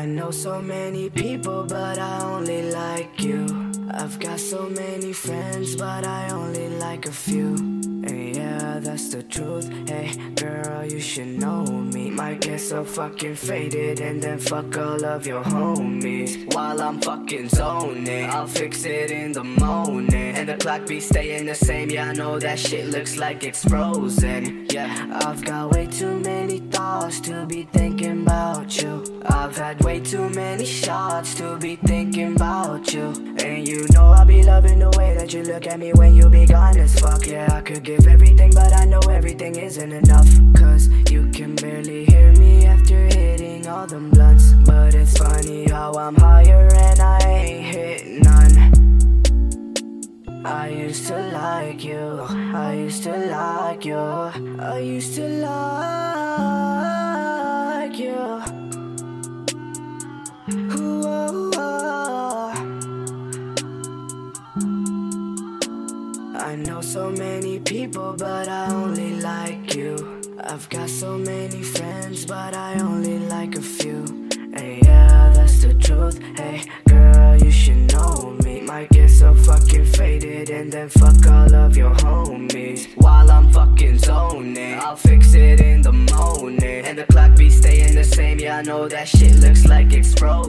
I know so many people, but I only like you. I've got so many friends, but I only like a few. And yeah, that's the truth. Hey, girl, you should know me. Might get so fucking faded and then fuck all of your homies. While I'm fucking zoning, I'll fix it in the morning. And the clock be staying the same. Yeah, I know that shit looks like it's frozen. Yeah, I've got way too many thoughts to be thinking about. I've had way too many shots to be thinking about you. And you know I'll be loving the way that you look at me when you be gone as fuck. Yeah, I could give everything, but I know everything isn't enough. Cause you can barely hear me after hitting all them blunts. But it's funny how I'm higher and I ain't hit none. I used to like you, I used to like you, I used to like I know so many people, but I only like you. I've got so many friends, but I only like a few. And yeah, that's the truth. Hey, girl, you should know me. Might get so fucking faded and then fuck all of your homies. While I'm fucking zoning, I'll fix it in the morning. And the clock be staying the same. Yeah, I know that shit looks like it's frozen.